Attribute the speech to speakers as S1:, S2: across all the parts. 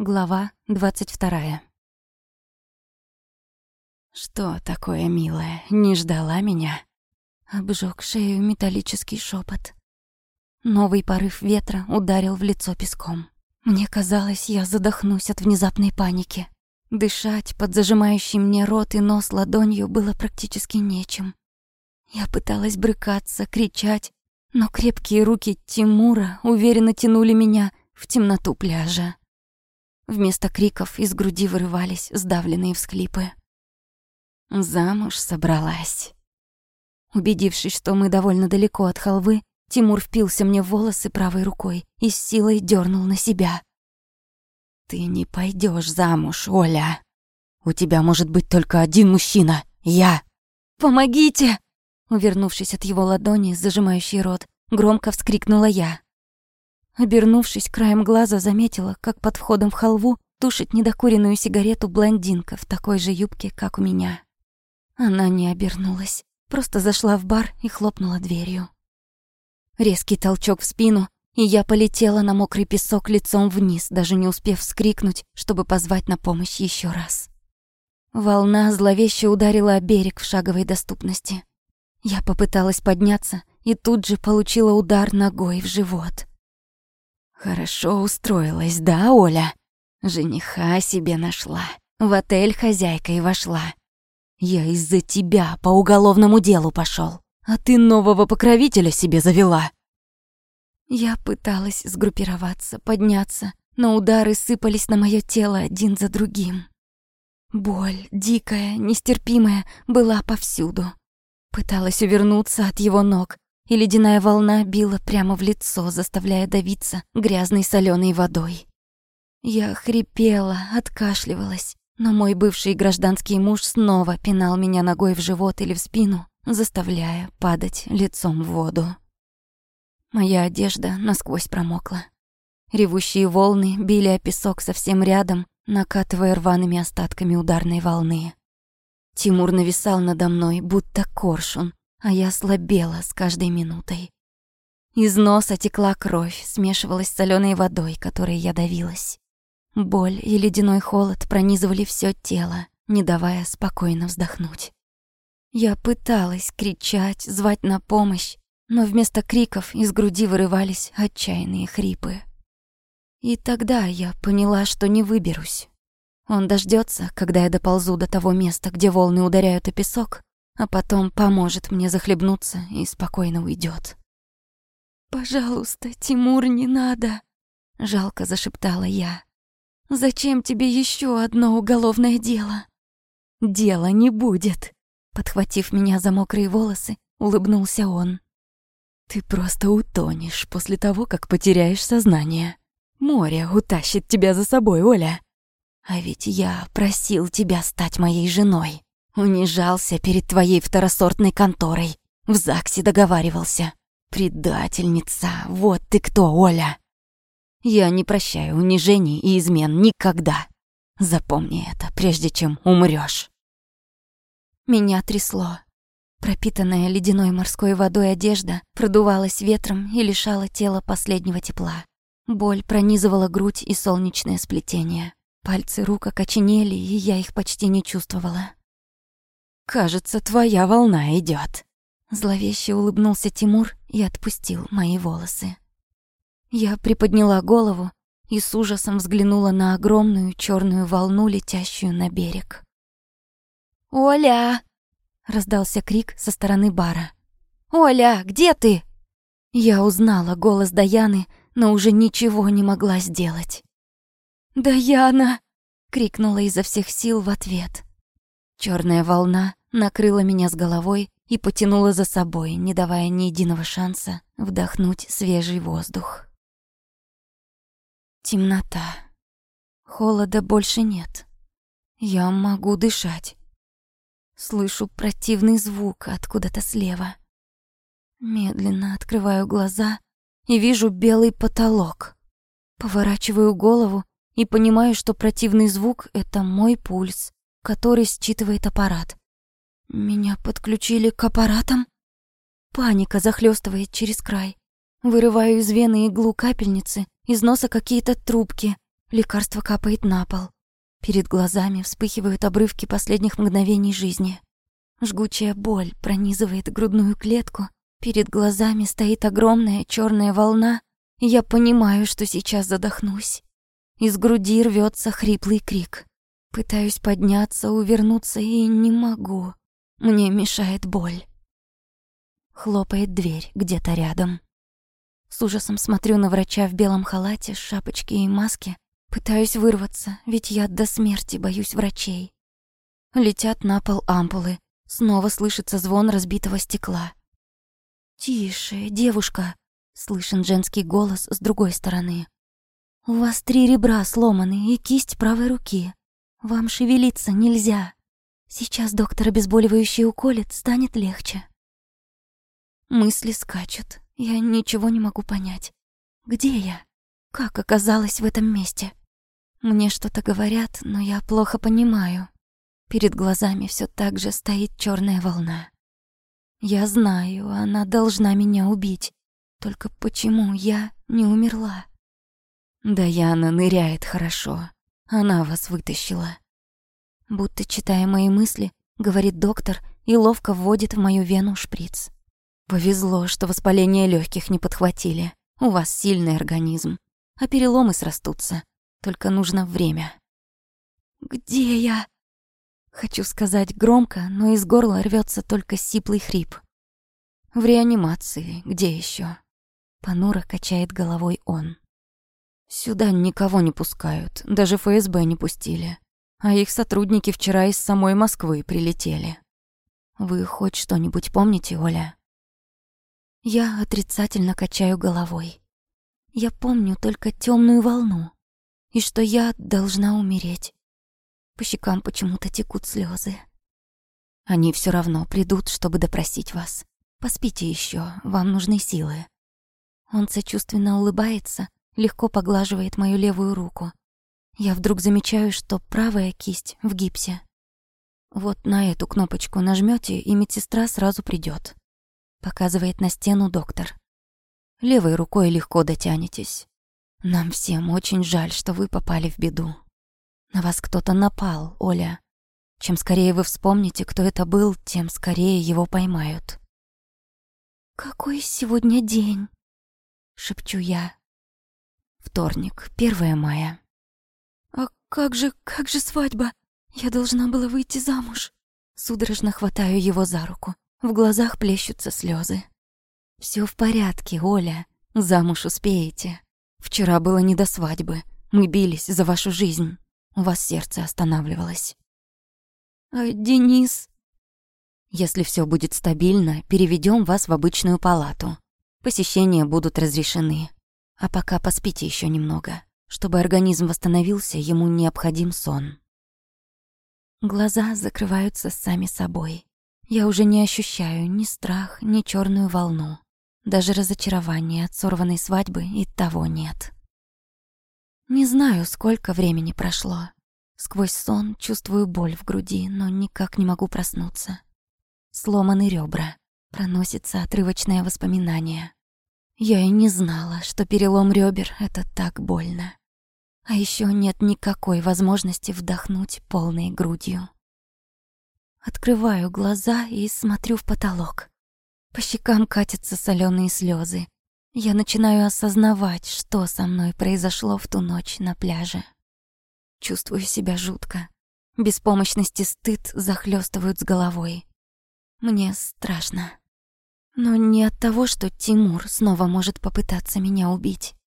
S1: Глава двадцать вторая. «Что такое, милая, не ждала меня?» Обжёг шею металлический шепот. Новый порыв ветра ударил в лицо песком. Мне казалось, я задохнусь от внезапной паники. Дышать под зажимающий мне рот и нос ладонью было практически нечем. Я пыталась брыкаться, кричать, но крепкие руки Тимура уверенно тянули меня в темноту пляжа. Вместо криков из груди вырывались сдавленные всхлипы. Замуж собралась. Убедившись, что мы довольно далеко от халвы, Тимур впился мне в волосы правой рукой и с силой дернул на себя. «Ты не пойдешь замуж, Оля. У тебя может быть только один мужчина — я». «Помогите!» Увернувшись от его ладони, зажимающей рот, громко вскрикнула я. Обернувшись краем глаза, заметила, как под входом в халву тушит недокуренную сигарету блондинка в такой же юбке, как у меня. Она не обернулась, просто зашла в бар и хлопнула дверью. Резкий толчок в спину, и я полетела на мокрый песок лицом вниз, даже не успев вскрикнуть, чтобы позвать на помощь еще раз. Волна зловеще ударила о берег в шаговой доступности. Я попыталась подняться и тут же получила удар ногой в живот. Хорошо устроилась, да, Оля? Жениха себе нашла. В отель хозяйкой вошла. Я из-за тебя по уголовному делу пошел, а ты нового покровителя себе завела. Я пыталась сгруппироваться, подняться, но удары сыпались на мое тело один за другим. Боль, дикая, нестерпимая, была повсюду. Пыталась увернуться от его ног, и ледяная волна била прямо в лицо, заставляя давиться грязной соленой водой. Я хрипела, откашливалась, но мой бывший гражданский муж снова пинал меня ногой в живот или в спину, заставляя падать лицом в воду. Моя одежда насквозь промокла. Ревущие волны били о песок совсем рядом, накатывая рваными остатками ударной волны. Тимур нависал надо мной, будто коршун, а я слабела с каждой минутой. Из носа текла кровь, смешивалась с солёной водой, которой я давилась. Боль и ледяной холод пронизывали всё тело, не давая спокойно вздохнуть. Я пыталась кричать, звать на помощь, но вместо криков из груди вырывались отчаянные хрипы. И тогда я поняла, что не выберусь. Он дождётся, когда я доползу до того места, где волны ударяют о песок, а потом поможет мне захлебнуться и спокойно уйдет. «Пожалуйста, Тимур, не надо!» — жалко зашептала я. «Зачем тебе еще одно уголовное дело?» «Дела не будет!» Подхватив меня за мокрые волосы, улыбнулся он. «Ты просто утонешь после того, как потеряешь сознание. Море утащит тебя за собой, Оля. А ведь я просил тебя стать моей женой». Унижался перед твоей второсортной конторой. В ЗАГСе договаривался. Предательница, вот ты кто, Оля. Я не прощаю унижений и измен никогда. Запомни это, прежде чем умрёшь. Меня трясло. Пропитанная ледяной морской водой одежда продувалась ветром и лишала тела последнего тепла. Боль пронизывала грудь и солнечное сплетение. Пальцы рук окоченели, и я их почти не чувствовала. «Кажется, твоя волна идет. Зловеще улыбнулся Тимур и отпустил мои волосы. Я приподняла голову и с ужасом взглянула на огромную черную волну, летящую на берег. «Оля!» — раздался крик со стороны бара. «Оля, где ты?» Я узнала голос Даяны, но уже ничего не могла сделать. «Даяна!» — крикнула изо всех сил в ответ. Черная волна накрыла меня с головой и потянула за собой, не давая ни единого шанса вдохнуть свежий воздух. Темнота. Холода больше нет. Я могу дышать. Слышу противный звук откуда-то слева. Медленно открываю глаза и вижу белый потолок. Поворачиваю голову и понимаю, что противный звук — это мой пульс, который считывает аппарат. Меня подключили к аппаратам? Паника захлестывает через край. Вырываю из вены иглу капельницы, из носа какие-то трубки. Лекарство капает на пол. Перед глазами вспыхивают обрывки последних мгновений жизни. Жгучая боль пронизывает грудную клетку. Перед глазами стоит огромная черная волна, и я понимаю, что сейчас задохнусь. Из груди рвется хриплый крик. Пытаюсь подняться, увернуться и не могу. Мне мешает боль. Хлопает дверь где-то рядом. С ужасом смотрю на врача в белом халате, шапочке и маске. Пытаюсь вырваться, ведь я до смерти боюсь врачей. Летят на пол ампулы. Снова слышится звон разбитого стекла. «Тише, девушка!» — слышен женский голос с другой стороны. «У вас три ребра сломаны и кисть правой руки. Вам шевелиться нельзя. Сейчас доктор обезболивающий уколет, станет легче». Мысли скачут. Я ничего не могу понять. Где я? Как оказалась в этом месте? Мне что-то говорят, но я плохо понимаю. Перед глазами все так же стоит черная волна. Я знаю, она должна меня убить. Только почему я не умерла? Даяна ныряет хорошо. Она вас вытащила. Будто читая мои мысли, говорит доктор и ловко вводит в мою вену шприц. Повезло, что воспаление легких не подхватили. У вас сильный организм, а переломы срастутся. Только нужно время. Где я? Хочу сказать громко, но из горла рвется только сиплый хрип. В реанимации, где еще? Понуро качает головой он. Сюда никого не пускают, даже ФСБ не пустили. А их сотрудники вчера из самой Москвы прилетели. Вы хоть что-нибудь помните, Оля? Я отрицательно качаю головой. Я помню только темную волну и что я должна умереть. По щекам почему-то текут слезы. Они все равно придут, чтобы допросить вас. Поспите еще, вам нужны силы. Он сочувственно улыбается, легко поглаживает мою левую руку. Я вдруг замечаю, что правая кисть в гипсе. Вот на эту кнопочку нажмете, и медсестра сразу придет показывает на стену доктор. Левой рукой легко дотянетесь. Нам всем очень жаль, что вы попали в беду. На вас кто-то напал, Оля. Чем скорее вы вспомните, кто это был, тем скорее его поймают. «Какой сегодня день?» — шепчу я. Вторник, 1 мая. «А как же, как же свадьба? Я должна была выйти замуж». Судорожно хватаю его за руку. В глазах плещутся слезы. Все в порядке, Оля. Замуж успеете. Вчера было не до свадьбы. Мы бились за вашу жизнь. У вас сердце останавливалось. А Денис? Если все будет стабильно, переведем вас в обычную палату. Посещения будут разрешены. А пока поспите еще немного. Чтобы организм восстановился, ему необходим сон. Глаза закрываются сами собой. Я уже не ощущаю ни страх, ни черную волну. Даже разочарования от сорванной свадьбы и того нет. Не знаю, сколько времени прошло. Сквозь сон чувствую боль в груди, но никак не могу проснуться. Сломаны ребра. Проносится отрывочное воспоминание. Я и не знала, что перелом ребер — это так больно. А еще нет никакой возможности вдохнуть полной грудью. Открываю глаза и смотрю в потолок. По щекам катятся соленые слезы. Я начинаю осознавать, что со мной произошло в ту ночь на пляже. Чувствую себя жутко. Беспомощность и стыд захлестывают с головой. Мне страшно. Но не от того, что Тимур снова может попытаться меня убить.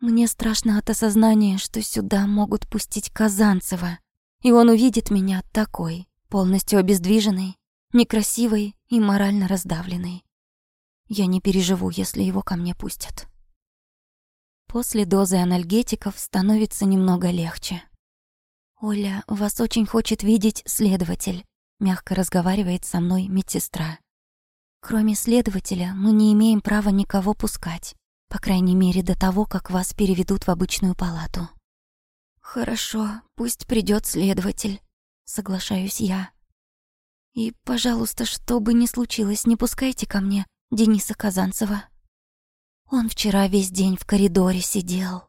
S1: Мне страшно от осознания, что сюда могут пустить Казанцева, и он увидит меня такой, полностью обездвиженный, некрасивый и морально раздавленный. Я не переживу, если его ко мне пустят. После дозы анальгетиков становится немного легче. «Оля, вас очень хочет видеть следователь», — мягко разговаривает со мной медсестра. «Кроме следователя мы не имеем права никого пускать, по крайней мере до того, как вас переведут в обычную палату». «Хорошо, пусть придет следователь», соглашаюсь я. И, пожалуйста, что бы ни случилось, не пускайте ко мне Дениса Казанцева. Он вчера весь день в коридоре сидел,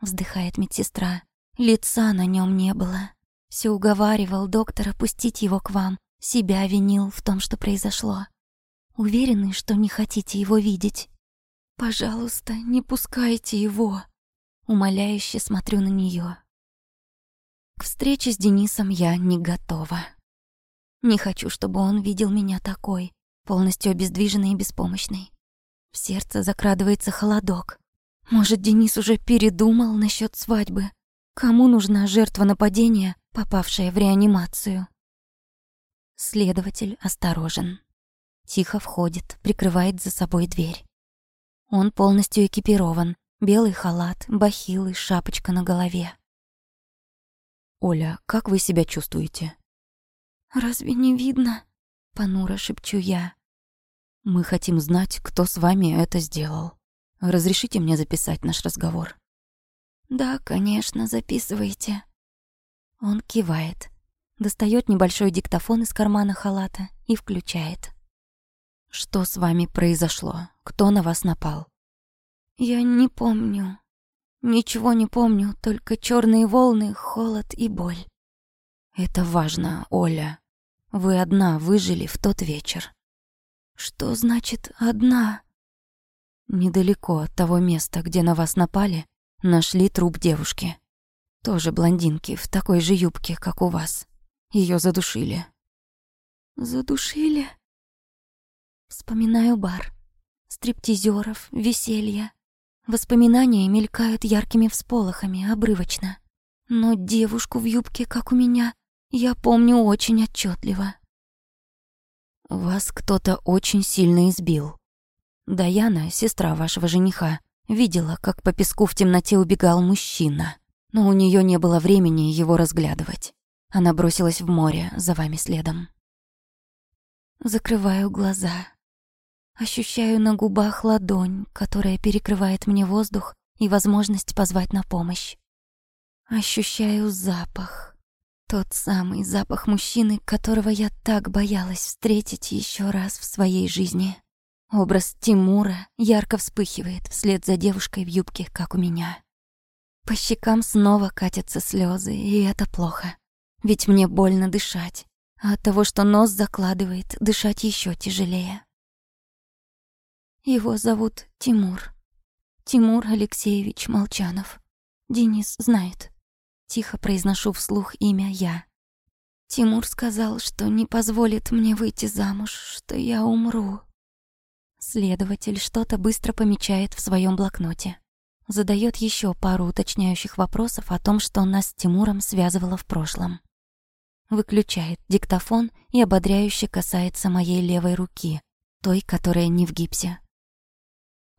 S1: вздыхает медсестра. Лица на нем не было. Все уговаривал доктора пустить его к вам, себя винил в том, что произошло. Уверены, что не хотите его видеть? Пожалуйста, не пускайте его. Умоляюще смотрю на нее. К встрече с Денисом я не готова. Не хочу, чтобы он видел меня такой, полностью обездвиженной и беспомощной. В сердце закрадывается холодок. Может, Денис уже передумал насчет свадьбы? Кому нужна жертва нападения, попавшая в реанимацию? Следователь осторожен. Тихо входит, прикрывает за собой дверь. Он полностью экипирован. Белый халат, бахилы, шапочка на голове.
S2: «Оля, как вы себя чувствуете?»
S1: «Разве не видно?» — понуро шепчу я.
S2: «Мы хотим знать, кто с вами это сделал. Разрешите мне записать наш разговор?»
S1: «Да, конечно, записывайте». Он кивает, достает небольшой диктофон из кармана халата и включает.
S2: «Что с вами произошло? Кто на вас напал?»
S1: «Я не помню. Ничего не помню, только черные волны, холод и боль».
S2: «Это важно, Оля. Вы одна выжили в тот вечер».
S1: «Что значит «одна»?»
S2: Недалеко от того места, где на вас напали, нашли труп девушки. Тоже блондинки, в такой же юбке, как у вас. Ее задушили.
S1: Задушили? Вспоминаю бар. Стриптизеров, веселье. Воспоминания мелькают яркими всполохами, обрывочно. Но девушку в юбке, как у меня, я помню очень отчетливо.
S2: Вас кто-то очень сильно избил. Даяна, сестра вашего жениха, видела, как по песку в темноте убегал мужчина, но у нее не было времени его разглядывать. Она бросилась в море за вами следом.
S1: Закрываю глаза. Ощущаю на губах ладонь, которая перекрывает мне воздух и возможность позвать на помощь. Ощущаю запах. Тот самый запах мужчины, которого я так боялась встретить еще раз в своей жизни. Образ Тимура ярко вспыхивает вслед за девушкой в юбке, как у меня. По щекам снова катятся слезы, и это плохо. Ведь мне больно дышать, а от того, что нос закладывает, дышать еще тяжелее. Его зовут Тимур. Тимур Алексеевич Молчанов. Денис знает. Тихо произношу вслух имя я. Тимур сказал, что не позволит мне выйти замуж, что я умру. Следователь что-то быстро помечает в своем блокноте. Задает еще пару уточняющих вопросов о том, что нас с Тимуром связывало в прошлом. Выключает диктофон и ободряюще касается моей левой руки, той, которая не в гипсе.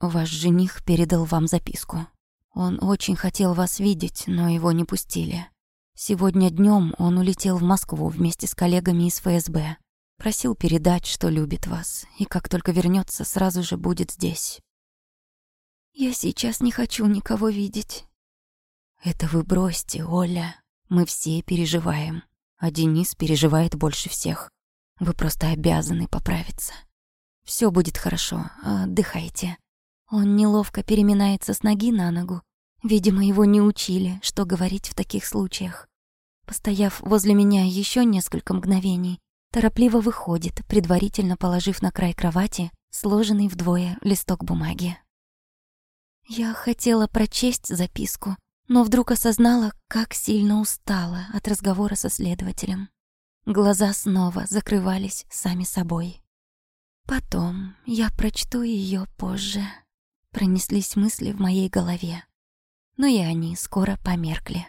S2: Ваш жених передал вам записку. Он очень хотел вас видеть, но его не пустили. Сегодня днем он улетел в Москву вместе с коллегами из ФСБ. Просил передать, что любит вас, и как только вернется, сразу же будет здесь.
S1: Я сейчас не хочу никого видеть.
S2: Это вы бросьте, Оля. Мы все переживаем, а Денис переживает больше всех. Вы просто обязаны поправиться. Все будет хорошо, отдыхайте.
S1: Он неловко переминается с ноги на ногу. Видимо, его не учили, что говорить в таких случаях. Постояв возле меня еще несколько мгновений, торопливо выходит, предварительно положив на край кровати сложенный вдвое листок бумаги. Я хотела прочесть записку, но вдруг осознала, как сильно устала от разговора со следователем. Глаза снова закрывались сами собой. Потом я прочту ее позже. Пронеслись мысли в моей голове. Но и они скоро померкли.